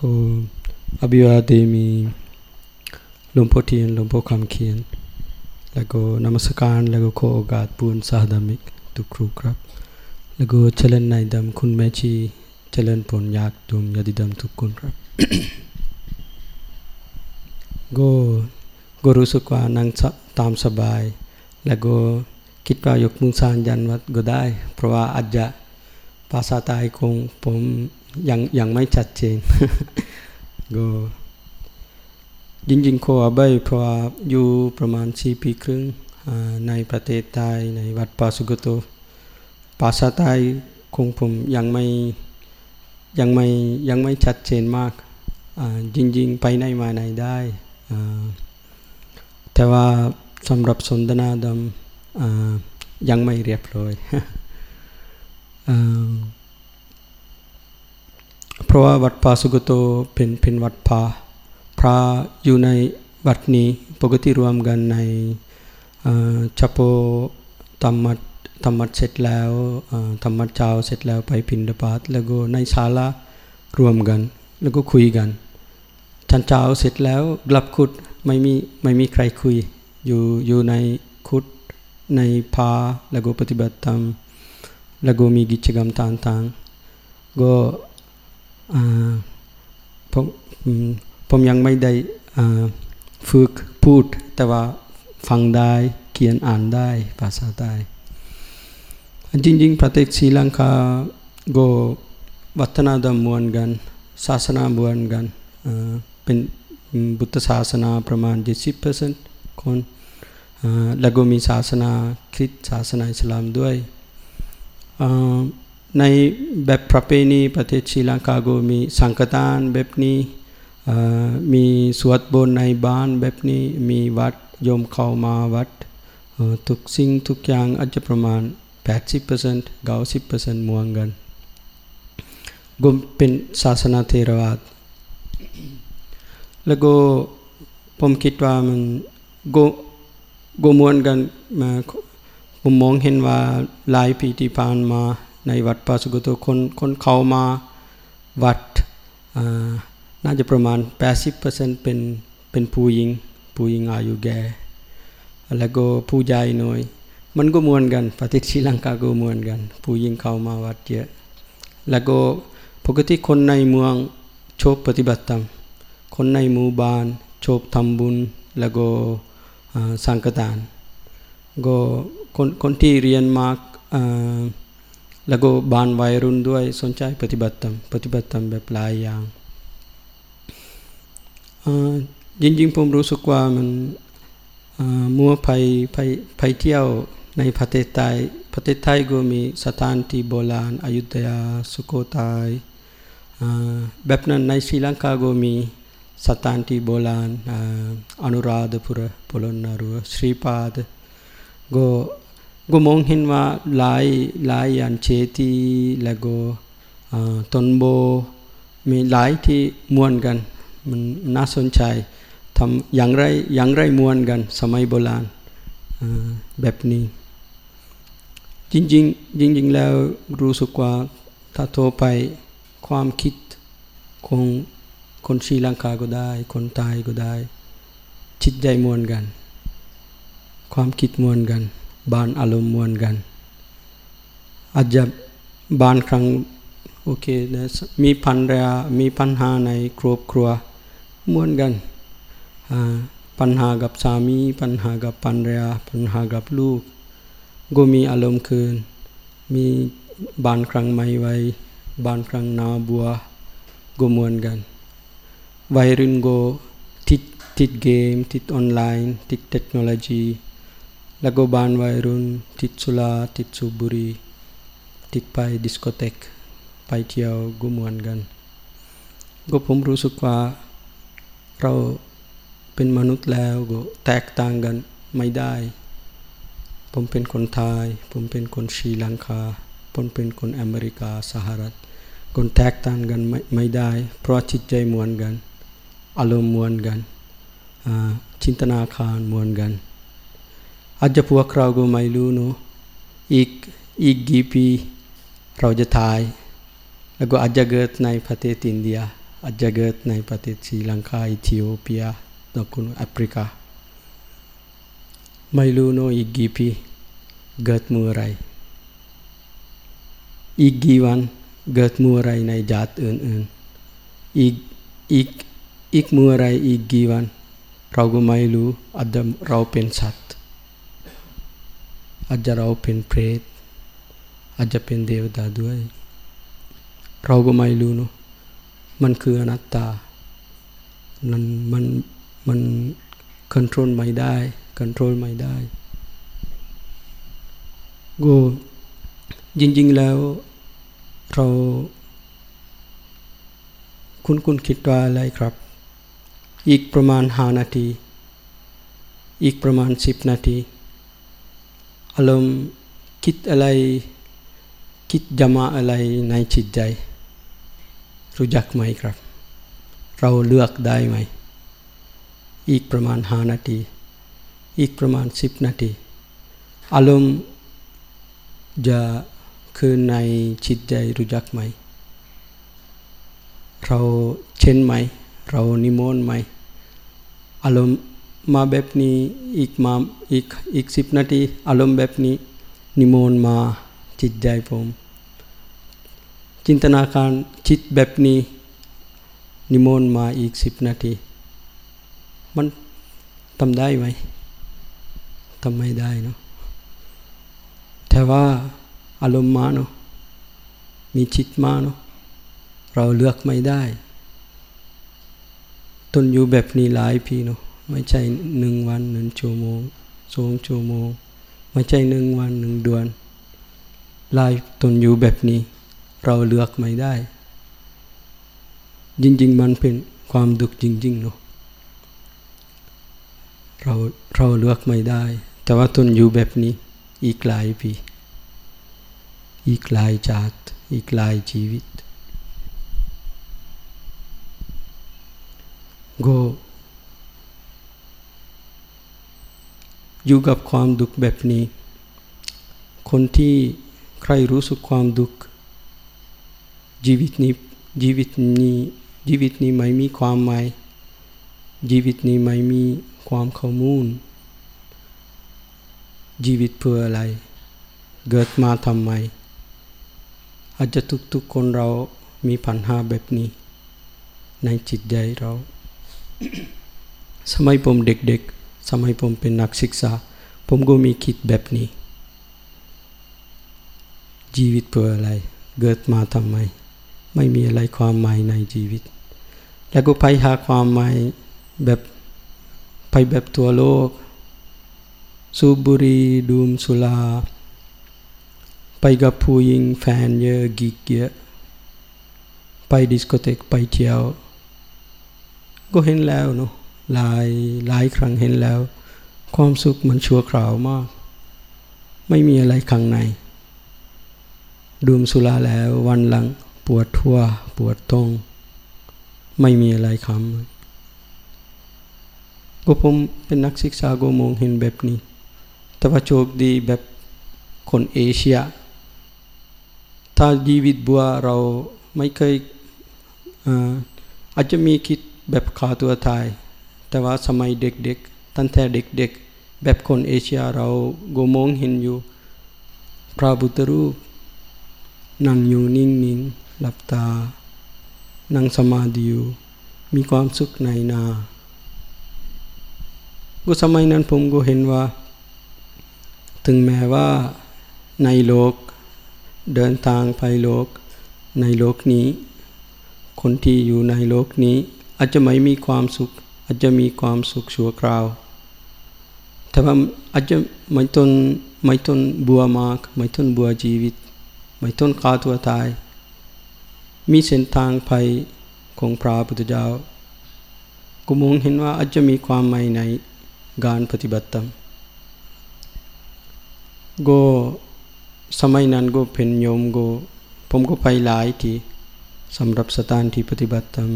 ก็อภิวาเดมีหลวงพ่อเทียนหลวงพ่อคำเขียน แล้วก็นมัสการแล้วก็ขอโอกาสปูนสาธมิกทุกครูครับ แล้วก็เจริญในดำคุณแม่ชีเจริญผลยากดุมยาดิดำทุกคนครับก็ก็รู้สึกว่านั่งตามสบาย แล้วก็คิดว่ายกมือสานยันวัดก็ได้ เพราะว่าอาจจะภาษาไทยคงผม ยังยังไม่ชัดเจนก็จริงๆโคอาใบเพราะอยู่ประมาณสี่ปีครึ่งในประเทศไทยในวัดปาสุกโตภาษาไทยคงผมยังไม่ยังไม่ยังไม่ชัดเจนมากจริงๆ ไปไหนมาไหนได้ แต่ว่าสำหรับสนทนาดำยังไม่เรียบร้อย เพราะว่าวัดป่าสุกโตเป็นเป็นวัดป่าพระอยู่ในวัดนี้ปกติรวมกันในชัปโปธรรมัดธรรมัดเสร็จแล้วธรรมัดเจ้าเสร็จแล้วไปพินดาบาตแล้วก็ในศาลารวมกัน แล้วก็คุยกันชันเจ้าเสร็จแล้วกลับคุดไม่มีไม่มีใครคุย อยู่อยู่ในคุดในพาแล้วก็ปฏิบัติธรรมแล้วก็มีกิจกรรมต่างๆก็ ผมผมยังไม่ได้ฝึกพูด แต่ว่าฟังได้เขียนอ่านได้ภาษาไทยจริงๆประเทศศรีลังกาก็วัฒนธรรมมวนกันศาสนามวนกันเป็นบุตรศาสนาประมาณ 70%คนแล้วก็มีศาสนาคริสต์ศาสนาอิสลามด้วย ในแบบประเพณีประเทศศรีลังกาก็มีสังฆทานแบบนี้มีสวดบนในบ้านแบบนี้มีวัดโยมเข้ามาวัดทุกสิ่งทุกอย่างอาจจะประมาณ 80% 90%มวงกันก็เป็นศาสนาเทรวาสแล้วก็ผมคิดว่ามันก็ก็มวนกันผมมองเห็นว่าหลายปีที่ผ่านมา ในวัดปาสุกโตคนคนเข้ามาวัดน่าจะประมาณ 80%เป็นเป็นผู้หญิง ผู้หญิงอายุแก่แล้วก็ผู้ใหญ่หน่อย มันก็มวนกันประเทศศรีลังกาก็มวนกัน ผู้หญิงเข้ามาวัดเยอะแล้วก็ปกติคนในเมืองชอบปฏิบัติธรรมคนในหมู่บ้านชอบทำบุญแล้วก็สังฆทานก็คนคนที่เรียนมาก แล้วก็บ้านวัยรุ่นด้วยสนใจปฏิบัติธรรมปฏิบัติธรรมแบบหลายอย่างจริงๆผมรู้สึกว่ามันมัวไปไปไปเที่ยวในประเทศไทยประเทศไทยก็มีสถานที่โบราณอยุธยาสุโขทัยแบบนั้นในศรีลังกาก็มีสถานที่โบราณอนุราธพุระปลนารุสรีปาดก็ ก็มองเห็นว่าหลายหลายอันเชตีแล้วก็ตนโบมีหลายที่มวนกัน มันน่าสนใจทำอย่างไรอย่างไรมวนกัน สมัยโบราณแบบนี้ จริงจริงจริงจริงแล้วรู้สึกว่าถ้าโทรไปความคิดของคนศรีลังกาก็ได้ คนไทยก็ได้จิตใจมวนกัน ความคิดมวนกัน บานอารมณ์มวนกัน อาจจะบานครั้งโอเคนะมีพันรามีปัญหาในครอบครัวมวนกัน ปัญหากับสามี ปัญหากับปัญญาปัญหากับลูก ก็มีอารมณ์คืน มีบานครั้งไม่ไวบานครั้งนาบัวก็มวนกันวัยรุ่นก็ติดติดเกม ติดออนไลน์ ติดเทคโนโลยี แล้วก็บานวัยรุ่นติดสุราติดสูบบุหรี่ติดไปดิสโกเทกไปเที่ยวก็มวนกัน ก็ผมรู้สึกว่าเราเป็นมนุษย์แล้วก็แตกต่างกันไม่ได้ ผมเป็นคนไทย ผมเป็นคนศรีลังกา ผมเป็นคนอเมริกาสหรัฐ คนแตกต่างกันไม่ไม่ได้ เพราะจิตใจมวนกัน อารมณ์มวนกัน จินตนาการมวนกัน อาจจะพวกเราก็ไม่รู้เนาะอีกอีกกี่ปีเราจะตาย แล้วก็อาจจะเกิดในประเทศอินเดียอาจจะเกิดในประเทศศรีลังกาอิธิโอเปียตะกุนแอฟริกา ไม่รู้โนอีกกี่ปีเกิดเมื่อไรอีกกี่วันเกิดเมื่อไรในจัดอื่นๆอีกอีกอีกเมื่อไรอีกกี่วันเราก็ไม่รู้อาจจะเราเป็นสัตว์ อาจจะเราเป็นเปรตอาจจะเป็นเทวดาด้วย เราก็ไม่รู้เนาะมันคืออนัตตามันมันมันควบคุมไม่ได้ควบคุมไม่ได้ก็จริงๆแล้วเราคุณคุณคิดว่าอะไรครับ อีกประมาณห้านาที อีกประมาณสิบนาที อารมณ์คิดอะไร คิดจมาอะไรในจิตใจ รู้จักไหมครับ เราเลือกได้ไหม อีกประมาณห้านาที อีกประมาณสิบนาที อารมณ์จะคือในจิตใจรู้จักไหม เราเช่นไหม เรานิมนต์ไหม อารมณ์ มาแบบนี้อีกมาอีกอีกสิบนาทีอารมณ์แบบนี้ นิมนต์มาจิตใจผม จินตนาการจิตแบบนี้ นิมนต์มาอีกสิบนาที มันทำได้ไหมทำไม่ได้เนาะแต่ว่าอารมณ์มาเนาะมีจิตมาเนาะเราเลือกไม่ได้ ตนอยู่แบบนี้หลายปีเนาะ ไม่ใช่หนึ่งวันหนึ่งชั่วโมงสองชั่วโมง ไม่ใช่หนึ่งวันหนึ่งเดือนลายตนอยู่แบบนี้ เราเลือกไม่ได้ จริง ๆ มันเป็นความดุกจริงๆเนาะเราเราเลือกไม่ได้ แต่ว่าตนอยู่แบบนี้ อีกหลายปี อีกหลายชาติอีกหลายชีวิตก็ อยู่กับความดุขแบบนี้ คนที่ใครรู้สึกความดุขชีวิตนี้ชีวิตนี้ชีวิตนี้ไม่มีความหมายชีวิตนี้ไม่มีความข้อมูลชีวิตเพื่ออะไร เกิดมาทำไม อาจจะทุกๆคนเรามีปัญหาแบบนี้ ในจิตใจเรา สมัยผมเด็กๆ สมัยผมเป็นนักศึกษา ผมก็มีคิดแบบนี้ ชีวิตเพื่ออะไร เกิดมาทำไม ไม่มีอะไรความหมายในชีวิต แล้วก็ไปหาความหมายแบบไปแบบตัวโลก สูบบุรีดูมสุลา ไปกับผู้หญิงแฟนเยอะกิกเยอะไปดิสโกเทกไปเที่ยวก็เห็นแล้วเนาะ หลายหลายครั้งเห็นแล้ว ความสุขมันชั่วคราวมาก ไม่มีอะไรข้างในดื่มสุราแล้ววันหลังปวดทั่ว ปวดตรง ไม่มีอะไรคำก็ผมเป็นนักศึกษาก็มองเห็นแบบนี้ แต่ว่าโชคดีแบบคนเอเชีย ถ้าชีวิตบัวเราไม่เคยอาจจะมีคิดแบบขาตัวตาย แต่ว่าสมัยเด็กๆตั้งแต่เด็กๆแบบคนเอเชียเราก็มองเห็นอยู่ พระพุทธรูปนั่งอยู่นิ่งๆหลับตา นั่งสมาธิอยู่มีความสุขในนาก็สมัยนั้นผมก็เห็นว่า ถึงแม้ว่าในโลก เดินทางไปโลก ในโลกนี้ คนที่อยู่ในโลกนี้ อาจจะไม่มีความสุข อาจจะมีความสุขชั่วคราว แต่ว่าอาจจะไม่ต้นไม่ต้นบัวมากไม่ต้นบัวชีวิต ไม่ต้นขาตัวตาย มีเส้นทางไปของพระพุทธเจ้ากูมองเห็นว่าอาจจะมีความหมายในการปฏิบัติธรรมก็สมัยนั้นก็เป็นโยมก็ผมก็ไปหลายที่สำหรับสถานที่ปฏิบัติธรรม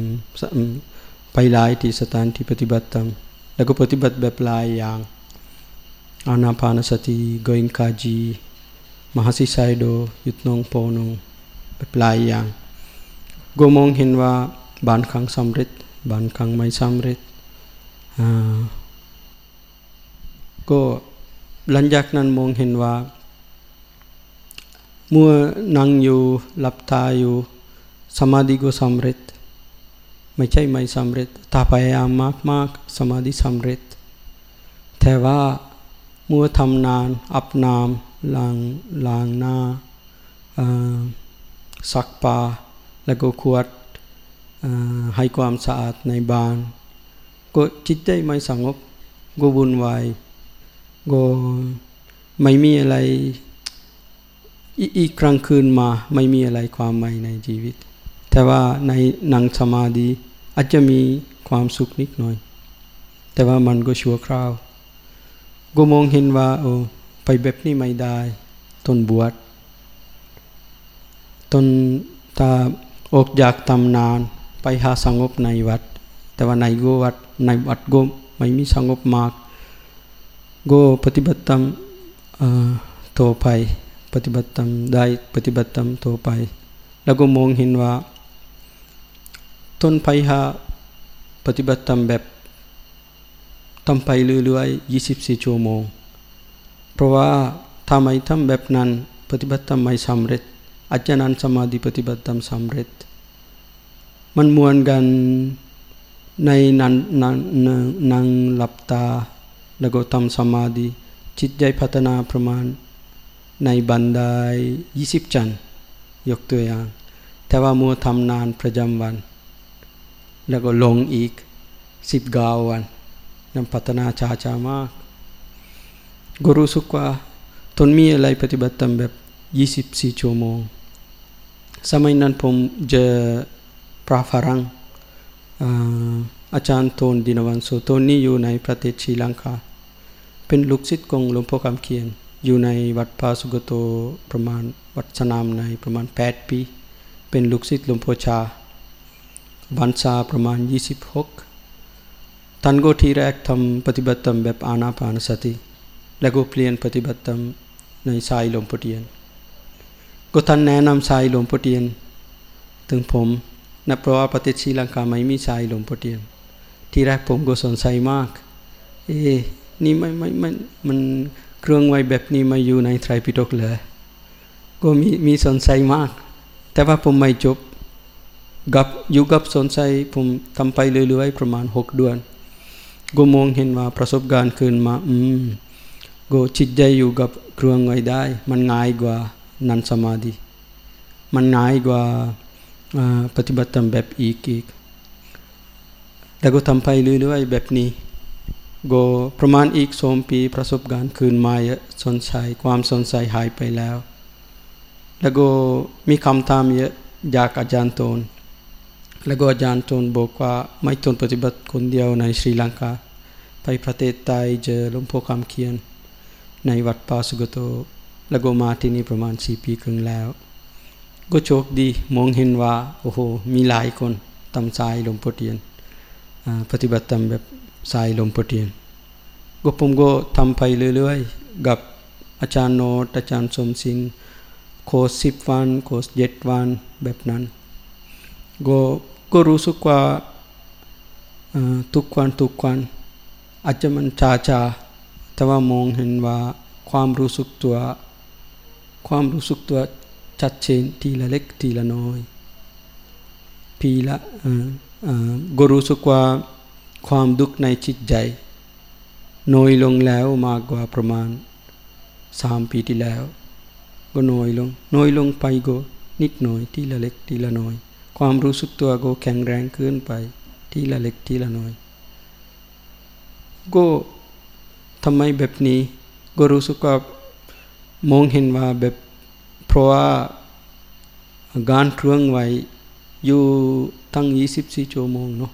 ไปหลายที่สถานที่ปฏิบัติธรรมแล้วก็ปฏิบัติแบบหลายอย่างอานาปานสติโกอินคาจีมหาสิไซโดยุตนงโปนงแบบหลายอย่างก็มองเห็นว่าบางครั้งสำเร็จบางครั้งไม่สำเร็จก็หลังจากนั้นมองเห็นว่าเมื่อนั่งอยู่หลับตาอยู่สมาธิก็สำเร็จ ไม่ใช่ไม่สำเร็จถ้าพยายามมากมากสมาธิสำเร็จ แต่ว่าเมื่อทำนานอับน้ำล้างลางหน้าซักปาแล้วก็ขวดให้ความสะอาดในบ้าน ก็จิตใจไม่สงบก็วุ่นวายก็ไม่มีอะไรอีกครั้งคืนมาไม่มีอะไรความใหม่ในชีวิต แต่ว่าในนังสมาธิอาจจะมีความสุขนิดหน่อย แต่ว่ามันก็ชั่วคราวก็มองเห็นว่าโอ้ไปแบบนี้ไม่ได้ตนบวชตนตาออกจากตำนานไปหาสงบในวัด แต่ว่าในโกวัดในวัดก็ไม่มีสงบมากก็ปฏิบัติตามโตไปปฏิบัติตามได้ปฏิบัติตามโตไป แล้วก็มองเห็นว่า ต้นไปหาปฏิบัติตามแบบทำไปเรื่อยๆ24 ชั่วโมง เพราะว่าถ้าไม่ทำแบบนั้นปฏิบัติตามไม่สำเร็จอาจารย์สมาธิปฏิบัติตามสำเร็จ มันมวนกันในนันนันนังหลับตาแล้วก็ทำสมาธิจิตใจพัฒนาประมาณในบันได20 จันยกตัวอย่าง แต่ว่ามัวทำนานประจำวัน แล้วก็ลงอีกสิบกาวันนั่นพัฒนาชาชามากก็รู้สึกว่าตนมีอะไรปฏิบัติตามแบบ24ชั่วโมง สมัยนั้นผมเจอพระฝรั่งอาจารย์โทนดินวันโซโตนี่อยู่ในประเทศศรีลังกา เป็นลูกศิษย์ของหลวงพ่อคำเขียน อยู่ในวัดพาสุกโตประมาณวัดสนามในประมาณ 8 ปี เป็นลูกศิษย์หลวงพ่อชา บันซาประมาณ 26 ท่านก็ทีแรกทำปฏิบัติธรรมแบบอานาปานสติ แล้วก็เปลี่ยนปฏิบัติธรรมในสายลวงพ่อเทียน ก็ท่านแนะนำสายลวงพ่อเทียน ถึงผมนับเพราะว่าประเทศศรีลังกาไม่มีสายลวงพ่อเทียน ที่แรกผมก็สนใจมาก เอ๊นี่ไม่ไม่ไม่มันเครื่องไว้แบบนี้มาอยู่ในไตรปิฎกเลยก็มีมีสนใจมาก แต่ว่าผมไม่จบ กับอยู่กับสนใจผมทำไปเรื่อยๆประมาณหกเดือนก็มองเห็นว่าประสบการณ์ขึ้นมาอืมก็จิตใจอยู่กับเครื่องไว้ได้ มันง่ายกว่านันสมาธิมันง่ายกว่าปฏิบัติตามแบบอีกอีกแล้วก็ทำไปเรื่อยๆแบบนี้ก็ประมาณอีกสองปีประสบการณ์คืนมาสนใจความสนใจหายไปแล้ว แล้วก็มีคำถามเยอะจากอาจารย์ตน แล้วก็อาจารย์ตนบอกว่าไม่ตนปฏิบัติคนเดียวในศรีลังกา ไปประเทศไทยเจอหลวงพ่อคำเขียน ในวัดป่าสุกโต แล้วก็มาที่นี่ประมาณสี่ปีครึ่งแล้ว ก็โชคดีมองเห็นว่า โอ้โห มีหลายคนตำสายหลวงพ่อเทียนปฏิบัติตามแบบสายลมปเทียนก็ผมก็ทำไปเรื่อยๆ กับอาจารย์โนตอาจารย์สมศินโคสิบวัน โคสเจ็ดวันแบบนั้นก็ ก็รู้สึกว่าทุกวันทุกวันอาจจะมันชาชาแต่ว่ามองเห็นว่าความรู้สึกตัว ความรู้สึกตัวชัดเจนทีละเล็กทีละน้อยพีละก็รู้สึกว่าความดุขในจิตใจ น้อยลงแล้วมากกว่าประมาณสามปีที่แล้ว ก็น้อยลง น้อยลงไปก็นิดหน่อยทีละเล็กทีละน้อย ความรู้สึกตัวก็แข็งแรงขึ้นไป ทีละเล็กทีละน้อย ก็ทำไมแบบนี้ ก็รู้สึกว่ามองเห็นว่าแบบเพราะว่าการเครื่องไว้อยู่ตั้ง 24 ชั่วโมงเนาะ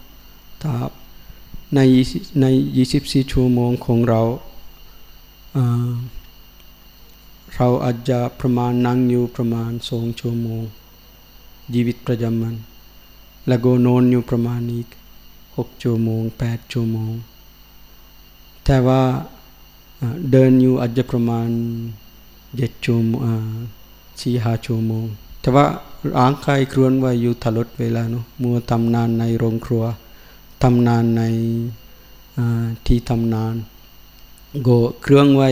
ถ้าในใน 24 ชั่วโมงของเราเราอาจจะประมาณนั่งอยู่ประมาณสองชั่วโมง ชีวิตประจำวัน แล้วก็นอนอยู่ประมาณอีกหกชั่วโมงแปดชั่วโมง แต่ว่าเดินอยู่อาจจะประมาณเจ็ดชั่วโมงสี่ห้าชั่วโมง แต่ว่าร่างกายครวนไว้อยู่ตลอดเวลาเนาะมัวทำนานในโรงครัวทำนานในที่ทำนานก็เครื่องไว้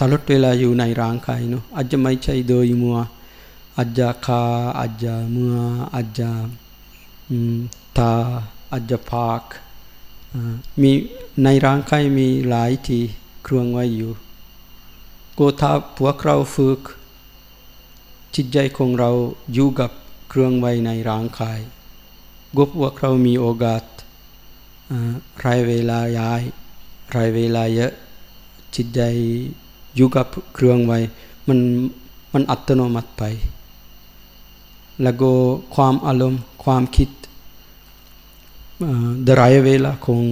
ตลอดเวลาอยู่ในร่างกายเนาะอาจจะไม่ใช่โดยมัว อาจจะขาอาจจะมืออาจจะตาอาจจะปากมีในร่างกายมีหลายที่เครื่องไว้อยู่ก็ถ้าพวกเราฝึกจิตใจของเราอยู่กับเครื่องไว้ในร่างกายกบว่าเรามีโอกาสรายเวลาย้ายรายเวลาเยอะจิตใจอยู่กับเครื่องไว้มันมันอัตโนมัติไป แล้วก็ความอารมณ์ความคิดดรายเวลาของ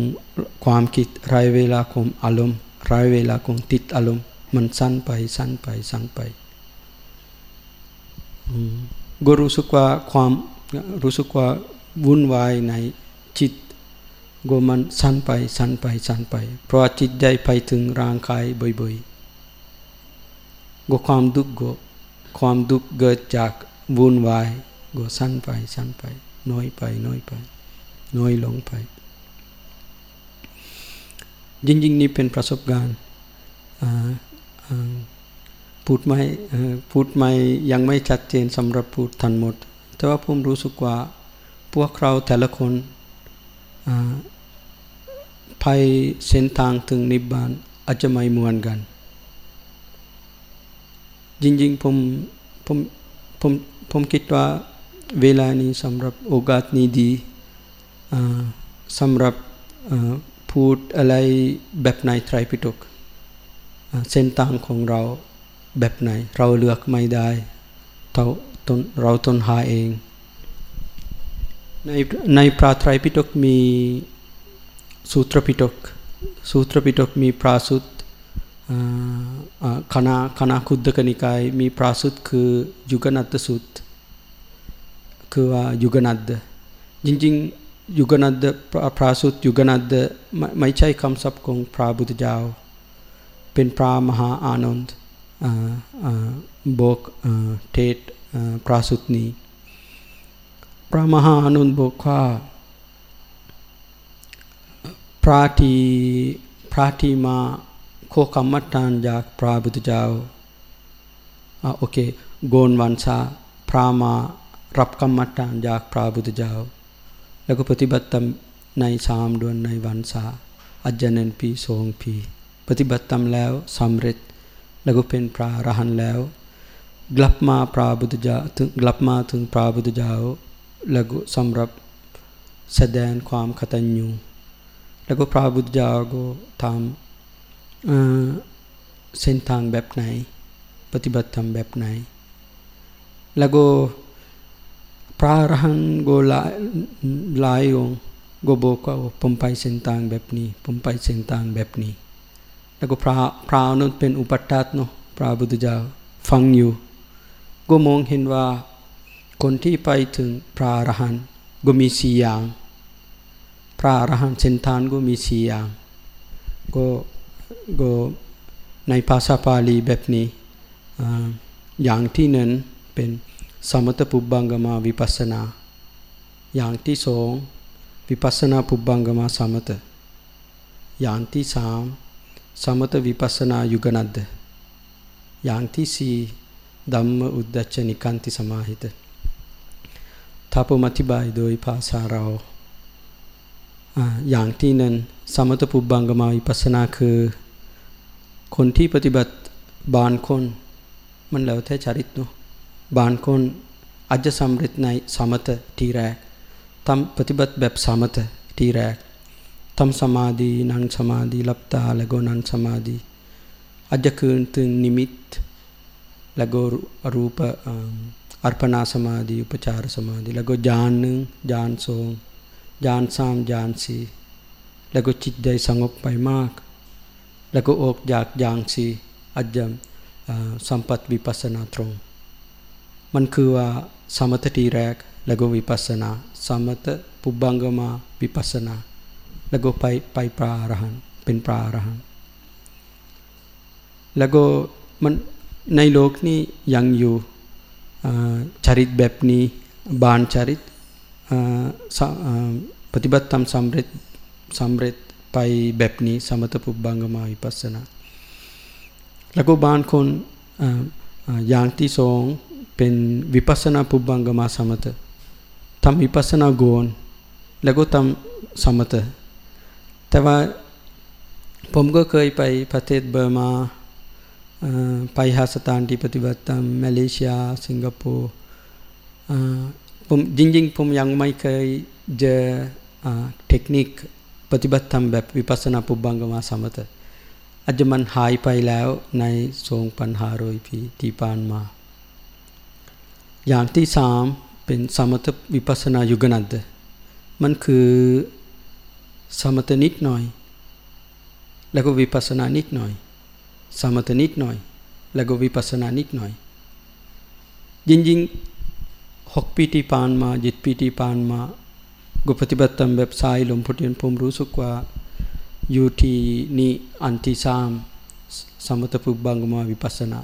ความคิดรายเวลาของอารมณ์รายเวลาของติดอารมณ์มันสั้นไปสั้นไปสั้นไปก็รู้สึกว่าความรู้สึกว่าวุ่นวายในจิตก็มันสั้นไปสั้นไปสั้นไป เพราะจิตใจไปถึงร่างกายบ่อยๆก็ความดุกก็ความดุกเกิดจาก วุ่นวายก็สั้นไปสั้นไป น้อยไปน้อยไป น้อยลงไป จริงๆ นี่เป็นประสบการณ์พูดไม่พูดไม่ยังไม่ชัดเจนสำหรับพูดทันหมด แต่ว่าผมรู้สึกว่าพวกเราแต่ละคนไปเส้นทางถึงนิพพานอาจจะไม่เหมือนกัน จริงๆผมผมผม ผมคิดว่าเวลานี้สำหรับโอกาสนี้ดีสำหรับพูดอะไรแบบในไตรปิฎกเส้นทางของเราแบบไหน เราเลือกไม่ได้เราตนเราตนหาเอง ในในพระไตรปิฎกมีสูตรปิฎกสูตรปิฎกมีปราสุตคณะคณะคุดกนิกายมีปราสุตคือยุกนัตสุตร කවා යුගනද්ද? ජින්ජින් යුගනද්ද ප්‍රාසුත් යුගනද්ද මයිචයි කම්සප්කොන් ප්‍රාබුධ ජාව? පෙන් ප්‍රාමහා ආනොන්ද බෝක් ටේට් ප්‍රාසුත්නී. ප්‍රමහා අනුන් බොක්වා ප්‍රාටී ප්‍රාටීමා කෝ කම්මට්ටාන් ජාක් ප්‍රාබුධ ජාව? ඕකේ ගෝන් වන්සා ප්‍රාමා รับกรรมมาตั้งจากพระบุตระมารับกรรมฐานจากพระพุทธเจ้า แล้วก็ปฏิบัติในสามเดือนในวันซาอาจารย์ปีสองปีปฏิบัติตามแล้วสำเร็จ แล้วก็เป็นพระอรหันต์แล้ว กลับมาพระบุตรเจ้าถึงกลับมาถึงพระบุตรเจ้าแล้วก็สำหรับแสดงความขตัญญูแล้วก็พระบุตรเจ้าก็ทำเส้นทางแบบไหน ปฏิบัติธรรมแบบไหน แล้วก็ พระอรหันต์ก็หลายหลายองค์ก็บอกว่าผมไปเส้นทางแบบนี้ผมไปเส้นทางแบบนี้ แล้วก็พระพระนั้นเป็นอุปัฏฐานเนาะพระบุตรเจ้าฟังอยู่ก็มองเห็นว่าคนที่ไปถึงพระอรหันต์ก็มีสี่อย่าง พระอรหันต์เส้นทางก็มีสี่อย่างก็ก็ในภาษาบาลีแบบนี้อย่างที่นึ่งเป็นสมถปุบังกมาวิปัสนเปุบังกมาวิปัสน සමත පුබ්බංගමා විපස්සනා. යාන්ති සෝං විපස්සනා පුබ්බංගමා සමත. යාන්ති සාම් සමත විපස්සනා යුගනද්ද. යාන්ති සී ධම්ම උද්දච්ච නිකාන්ති සමාහිත. තපොමති බයිදෝයි පාසාරාව. යාන්තිනන් සමත පුබ්බංගමා විපස්සනාක කොන්ටි ප්‍රතිබත් බාන්කොන් මන් ලවතේ චරිත්නෝ. බාන්කොන් අජ්‍ය සම්රිත්නයි සමත ටීරෑක් තම් ප්‍රතිබත් බැප් සමත ටීරෑක් තම් සමාධී නං සමාධී ලප්තා ලගෝනන් සමාධී. අජකූන්තුන් නිමිත් ලගෝ රූප අර්පණා සමාධී උපචාර සමාධී. ලගෝ ජානං ජාන්සෝං ජාන්සාම් ජාන්සී. ලගෝ චිද්දයි සංගොප්පයි මාක්. ලගෝ ඕක් ජාක් ජාන්සී. අජ්ජම් සම්පත් විපස්සනා ත්‍රෝං. มันคือว่าสมญาณสี่แล้วก็จิตใจสงบไปมากแล้วก็ออกจากญาณสี่อาจจะสมัติปัสนาตรงมันคือว่าสมถทีแรกแล้วก็วิปัสนาสมถปุบังกมาวิปัสนาแล้วก็ไปไปปลาอรหันเป็นปลาอรหันแล้วก็มันในโลกนี้ยังอยู่จริตแบบนี้บานจริตปฏิบัติตามสำเร็จสำเร็จไปแบบนี้สมถปุบังกมาวิปัสสนาแล้วก็บางคนอย่างที่สอง පෙන් විපස්සනා පුබ්බංගමා සමත. තම් විපස්සනා ගෝන් ලගොතම් සමත. තවා පොම්ග කයිපයි පතේත් බර්මා පයිහාසතාන්ටි ප්‍රතිබත්තම් මැලේසියා සිංගපෝ ජිංජිං පුම් යංමයිකයි ජ ටෙක්නික් ප්‍රතිබත්තම් බැප් විපසන පුබ්බංගමා සමත. අජමන් හායි පයිලෑව නයි සෝං පන්හාරෝයිපී තීපාන්මා. อย่างที่สามเป็นสมถวิปัสนายุกนัดมันคือสมถนิดหน่อย แล้วก็วิปัสนานิดหน่อย สมถนิดหน่อย แล้วก็วิปัสนานิดหน่อยจริงๆหกปีที่ผ่านมาจ็ดปีที่ผ่านมาก็ปฏิบัติตามแบบสายลมพุทธินผมรู้สึกว่าอยู่ที่นี่อันที่สามสมถปุบังมาวิปัสนา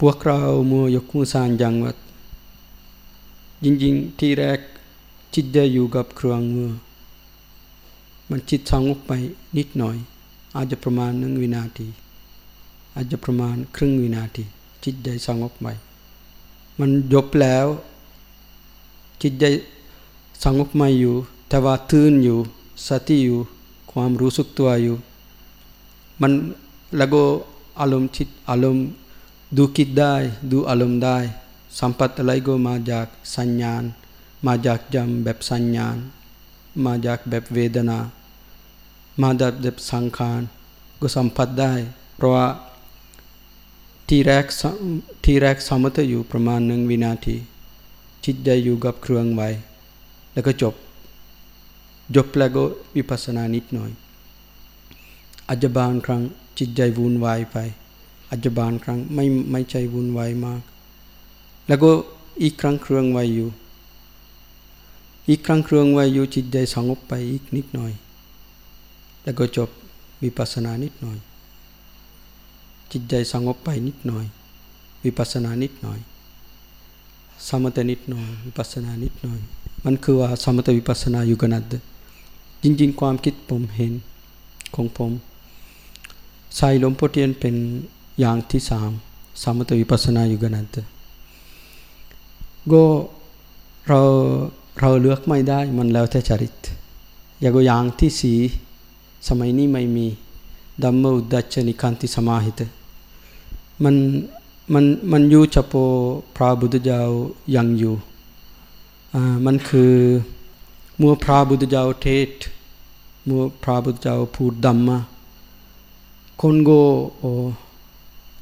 พวกเรามัวยกมือสานจังวัดจริงๆที่แรกจิตได้อยู่กับเครื่องมือ มันจิตสงบไปนิดหน่อย อาจจะประมาณหนึ่งวินาที อาจจะประมาณครึ่งวินาที จิตใจสงบไปมันจบแล้ว จิตใจสงบไม่อยู่ แต่ว่าตื่นอยู่สติอยู่ ความรู้สึกตัวอยู่ มันแล้วก็อารมณ์จิตอารมณ์ ดูคิดได้ดูอารมณ์ได้ สัมผัสอะไรก็มาจากสัญญาณ มาจากจำแบบสัญญาณ มาจากแบบเวทนา มาจากแบบสังขารก็สัมผัสได้ เพราะว่าที่แรกที่แรกสมถะอยู่ประมาณหนึ่งวินาที จิตใจอยู่กับเครื่องไว้ แล้วก็จบ จบแล้วก็วิปัสสนานิดหน่อยอาจจะบางครั้งจิตใจวุ่นวายไป อาจจะบางครั้งไม่ไม่ใจวุ่นวายมาก แล้วก็อีกครั้งเครื่องไว้อยู่ อีกครั้งเครื่องไว้อยู่จิตใจสงบไปอีกนิดหน่อย แล้วก็จบวิปัสสนานิดหน่อย จิตใจสงบไปนิดหน่อย วิปัสสนานิดหน่อยสมถะนิดหน่อยวิปัสสนานิดหน่อย มันคือว่าสมถวิปัสสนาอยู่กันนัดจริงๆ ความคิดผมเห็นของผมสายลมพเทียนเป็น อย่างที่สามสมถวิปัสนาอยู่กันนัดก็เราเราเลือกไม่ได้มันแล้วแต่จริตอย่างก็อย่างที่สี่สมัยนี้ไม่มีดัมมอุดัชนิคันติสมาหิตมันมันมันอยู่เฉพาะพระพุทธเจ้ายังอยู่มันคือมัวพระบุตรเจ้าเทศมัวพระบุตรเจ้าพูดดัมมาคนโกโอ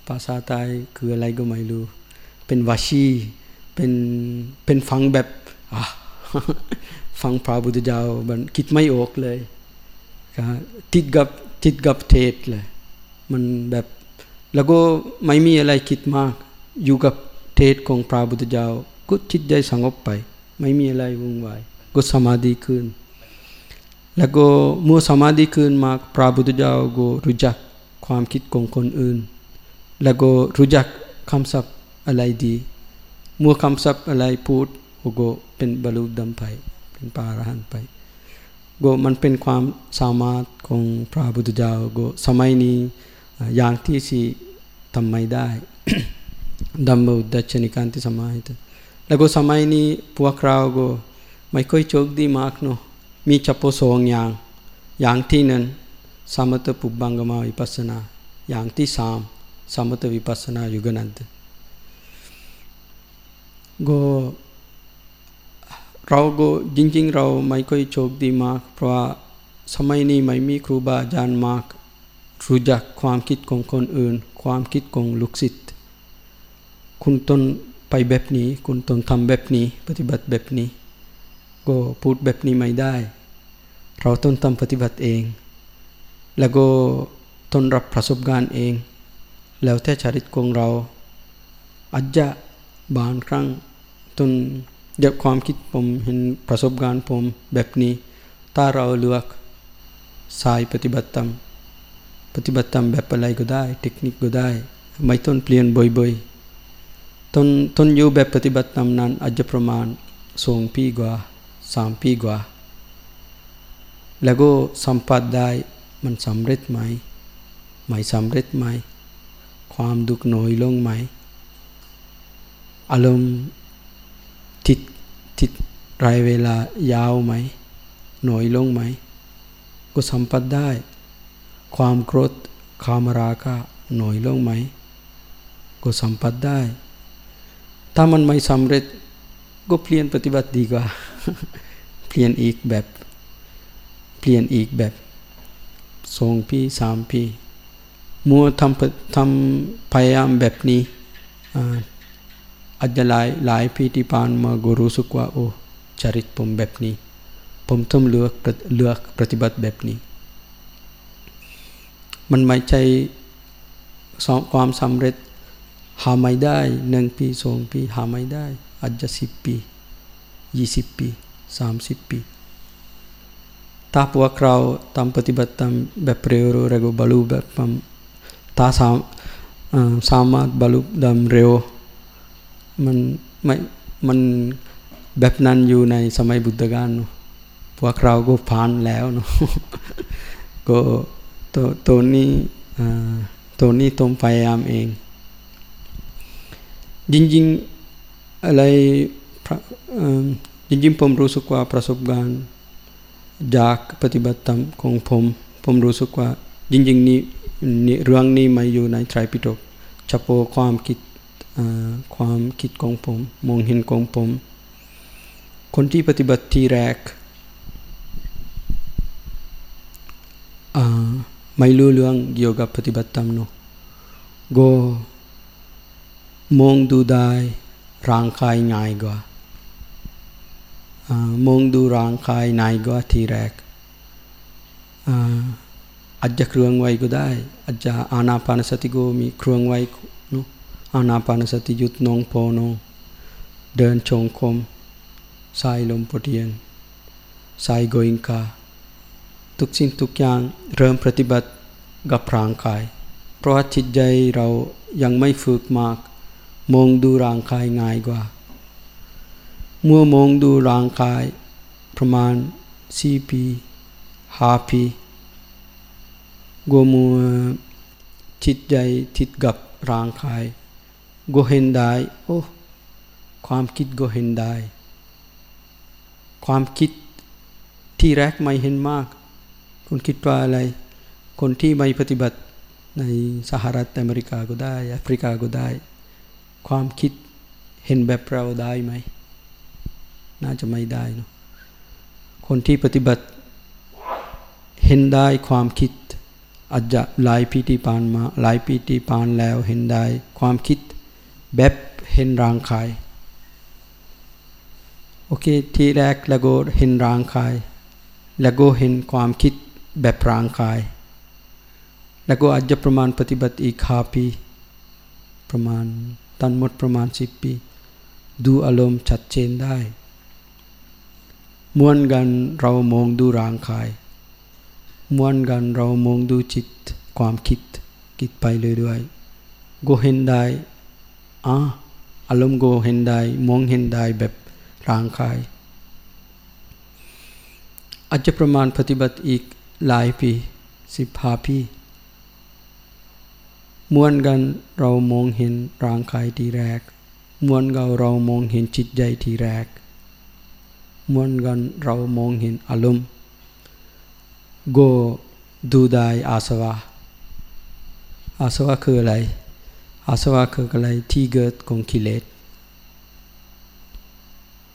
ภาษาไทยคืออะไรก็ไม่รู้ เป็นวาชีเป็นเป็นฟังแบบฟังพระบุตรเจ้ามันคิดไม่ออกเลยติดกับติดกับเทศเลยมันแบบแล้วก็ไม่มีอะไรคิดมาก อยู่กับเทศของพระบุตรเจ้าก็จิตใจสงบไป ไม่มีอะไรวุ่นวายก็สมาธิขึ้น แล้วก็เมื่อสมาธิขึ้นมากพระพุทธเจ้าก็รู้จักความคิดของคนอื่น แล้วก็รู้จักคำศัพท์อะไรดีเมื่อคำศัพท์อะไรพูดก็เป็นบรรลุดำไปเป็นปาราหันไปก็มันเป็นความสามารถของพระพุทธเจ้าก็สมัยนี้อย่างที่สิทำไม่ได้ดัมโมดัชนิการที่สมัยนี้แล้วก็สมัยนี้พวกเราก็ไม่ค่อยโชคดีมากเนาะมีเฉพาะสองอย่างอย่างที่หนึ่งสมถปุบบังกมาวิปัสนาอย่างที่สาม สมถวิปัสนายุกนันตก็เราก็จริงๆเราไม่ค่อยโชคดีมากเพราะว่าสมัยนี้ไม่มีครูบาอาจารย์มากรู้จักความคิดของคนอื่น ความคิดของลูกศิษย์คุณต้นไปแบบนี้ คุณต้องทำแบบนี้ ปฏิบัติแบบนี้ ก็พูดแบบนี้ไม่ได้ เราต้องทำปฏิบัติเอง แล้วก็ต้องรับประสบการณ์เอง แล้วแต่จริตของเรา อาจจะบางครั้งต้นเดี๋ยวความคิดผมเห็นประสบการณ์ผมแบบนี้ถ้าเราเลือกสายปฏิบัติตามปฏิบัติตามแบบอะไรก็ได้ เทคนิคก็ได้ ไม่ต้องเปลี่ยนบ่อยๆตนตนอยู่แบบปฏิบัติตามนั้นอาจจะประมาณสองปีกว่าสามปีกว่า แล้วก็สัมผัสได้มันสำเร็จไหม ไม่สำเร็จไหม ความดุกน้อยลงไหม อารมณ์ติดติดรายเวลายาวไหมน้อยลงไหม ก็สัมผัสได้ ความโกรธความราคะน้อยลงไหม ก็สัมผัสได้ ถ้ามันไม่สำเร็จก็เปลี่ยนปฏิบัติดีกว่า เปลี่ยนอีกแบบ เปลี่ยนอีกแบบสองปีสามปี มัวทำทำพยายามแบบนี้อาจจะหลายหลายปีที่ผ่านมาก็รู้สึกว่าโอ้จริตผมแบบนี้ ผมต้องเลือกเลือกปฏิบัติแบบนี้ มันไม่ใช่ความสำเร็จหาไม่ได้หนึ่งปีสองปีหาไม่ได้ อาจจะสิบปียี่สิบปีสามสิบปีถ้าพวกเราทำปฏิบัติตามแบบเร็วๆเร็วบรรลุแบบ ถ้าสามสามารถบรรลุดำเร็ว มันไม่มันแบบนั้นอยู่ในสมัยบุตรกาลพวกเราก็ผ่านแล้วเนาะก็ตัวตัวนี้ตัวนี้ต้องพยายามเอง จริงๆอะไรจริงๆผมรู้สึกว่าประสบการณ์จากปฏิบัติธรรมของผม ผมรู้สึกว่าจริงๆนี่ เรื่องนี้มาอยู่ในไตรปิฎกเฉพาะความคิดความคิดของผมมองเห็นของผม คนที่ปฏิบัติทีแรกไม่รู้เรื่องเกี่ยวกับปฏิบัติธรรมเนาะก็มองดูได้ร่างกายง่ายกว่ามองดูร่างกายง่ายกว่าทีแรกอา จจะเครื่องไว้ก็ได้อาจจะอานาปานสติก็มีเครื่องไว้เนาะอานาปานสติยุดนองพอนองเดินชงคมสายลมปเทียนสายโกอิงกาทุกสิ่งทุกอย่างเริ่มปฏิบัติกับร่างกาย เพราะจิตใจเรายังไม่ฝึกมากมองดูร่างกายง่ายกว่า เมื่อมองดูร่างกายประมาณสี่ปีห้าปี ก็มัวจิตใจติดกับร่างกายก็เห็นได้โอ้ความคิดก็เห็นได้ ความคิดที่แรกไม่เห็นมากคุณคิดว่าอะไร คนที่ไม่ปฏิบัติในสหรัฐอเมริกาก็ได้แอฟริกาก็ได้ ความคิดเห็นแบบเราได้ไหม น่าจะไม่ได้เนาะคนที่ปฏิบัติเห็นได้ความคิด อาจจะหลายปีที่ผ่านมา หลายปีที่ผ่านแล้วเห็นได้ ความคิดแบบเห็นร่างกาย โอเค ที่แรกแล้วก็เห็นร่างกาย แล้วก็เห็นความคิดแบบร่างกาย แล้วก็อาจจะประมาณปฏิบัติอีกห้าปี ประมาณตันหมดประมาณสิบปี ดูอารมณ์ชัดเจนได้มวนกันเรามองดูร่างกาย มวนกันเรามองดูจิตความคิดคิดไปเรื่อยๆก็เห็นได้อ่าอารมณ์ก็เห็นได้มองเห็นได้แบบร่างกายอาจจะประมาณปฏิบัติอีกหลายปีสิบห้าปีมวนกันเรามองเห็นร่างกายทีแรกมวนกันเรามองเห็นจิตใจทีแรกมวนกันเรามองเห็นอารมณ์ โกดูได้อาสวะอาสวะคืออะไร อาสวะคืออะไรที่เกิดของกิเลส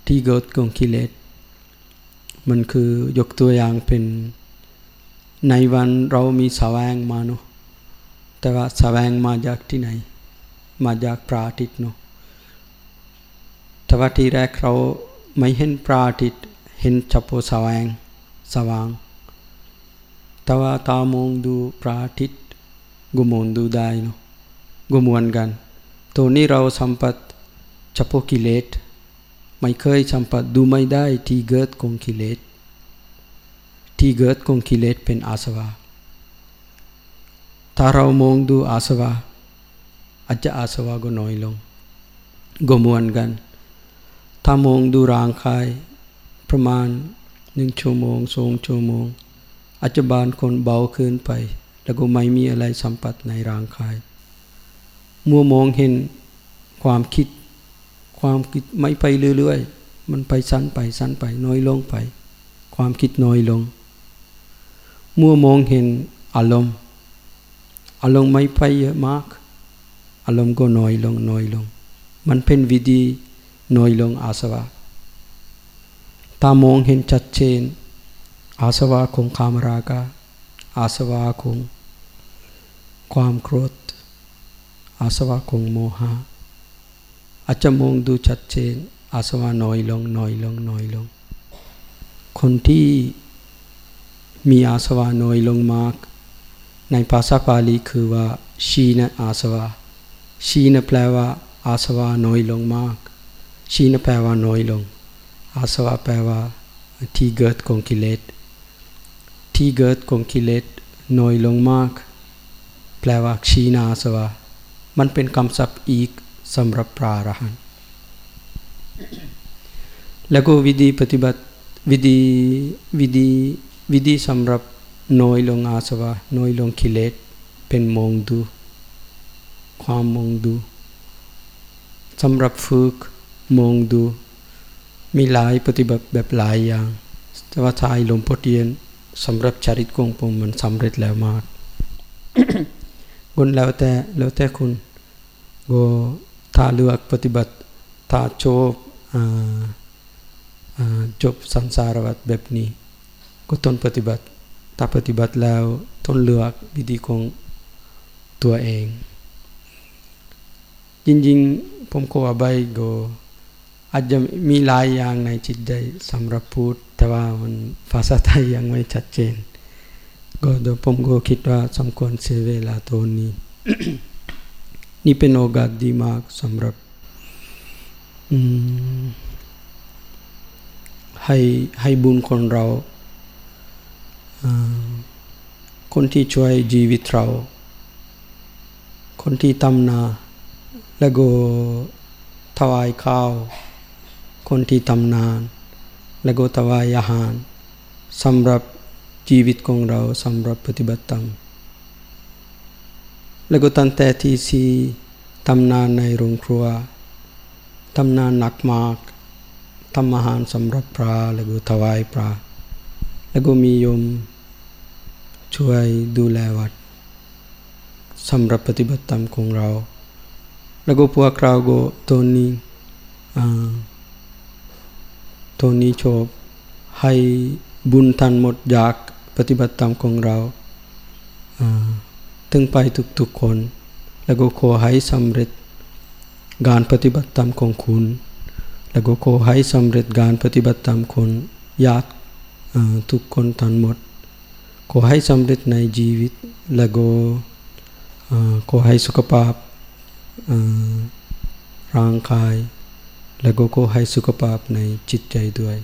ที่เกิดของกิเลสมันคือยกตัวอย่างเป็นในวันเรามีสว่างมาเนาะแต่ว่าสว่างมาจากที่ไหน มาจากพระอาทิตย์เนาะแต่ว่าที่แรกเราไม่เห็นพระอาทิตย์เห็นเฉพาะสว่างสว่างแตว่าตามองดูพระอาทิตย์ก็มองดูได้เนาะก็มวนกันตัวนี้เราสัมผัสเฉพาะกิเลสไม่เคยสัมผัสดูไม่ได้ที่เกิดของกิเลสที่เกิดของกิเลสเป็นอาสวะถ้าเรามองดูอาสวะอาจจะอาสวะก็น้อยลงก็มวนกันถ้ามองดูร่างกายประมาณหนึ่งชั่วโมงสองชั่วโมง อาจจะบานคนเบาขึ้นไป แล้วก็ไม่มีอะไรสัมผัสในร่างกาย มัวมองเห็นความคิด ความคิดไม่ไปเรื่อยๆ มันไปสั้นไปสั้นไปน้อยลงไป ความคิดน้อยลง มัวมองเห็นอารมณ์ อารมณ์ไม่ไปเยอะมาก อารมณ์ก็น้อยลงน้อยลง มันเป็นวิธีน้อยลงอาสวะตามองเห็นชัดเจน อาสวะของคามราคะอาสวะของความโกรธอาสวะของโมหะอาจจะมองดูชัดเจน อาสวะน้อยลงน้อยลงน้อยลง คนที่มีอาสวะน้อยลงมาก ในภาษาบาลีคือว่าชีนอาสวะชีนแปลว่าอาสวะน้อยลงมาก ชีนแปลว่าน้อยลง อาสวะแปลว่าที่เกิดของกิเลส ที่เกิดของกิเลสน้อยลงมาก แปลว่าชีนาอาสวะมันเป็นคำศัพท์อีกสำหรับพระอรหันแล้วก็วิธีปฏิบัติวิธีวิธีวิธีสำหรับน้อยลงอาสวะน้อยลงกิเลสเป็นมองดู ความมองดูสำหรับฝึกมองดู มีหลายปฏิบัติแบบหลายอย่างแต่ว่าทายลมพเทีน สำหรับจริตของผมมันสำเร็จแล้วมากคนแล้วแต่แล้วแต่คุณก็ถ้าเลือกปฏิบัติถ้าชอบจบสังสารวัฏแบบนี้ ก็ต้นปฏิบัติถ้าปฏิบัติแล้วต้นเลือกวิธีของตัวเอง จริงๆ ผมก็ว่าใบก็อาจจะมีหลายอย่างในจิตใจสำหรับพูด แต่ว่ามันภาษาไทยยังไม่ชัดเจน ก็เดี๋ยวผมก็คิดว่าสมควรเสียเวลาตัวนี้ นี่เป็นโอกาสดีมากสำหรับให้ให้บุญคนเรา คนที่ช่วยชีวิตเรา คนที่ทำนา แล้วก็ถวายข้าว คนที่ทำนาน และก็ถวายาหารสำหรับชีวิตของเราสำหรับปฏิบัติธรรมและก็ตั้งแต่ที่สีทำนานในโรงครัวทำนานหนักมากทำอาหารสำหรับพระและก็ถวายพระแล้วก็มีโยมช่วยดูแลวัดสำหรับปฏิบัติธรรมของเรา แล้วก็พวกเราก็ตัวนี้ ตัวนี้โชบให้บุญทันหมดอยากปฏิบัติตามของเราถึงไปทุกๆคน แล้วก็ขอให้สำเร็จการปฏิบัติตามของคุณ แล้วก็ขอให้สำเร็จการปฏิบัติตามคนญาติทุกคนทันหมดขอให้สำเร็จในชีวิต แล้วก็ขอให้สุขภาพร่างกาย लोगों को ให้สุขภาพในจิตใจด้วย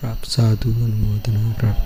ครับสาธุอนุโมทนาครับ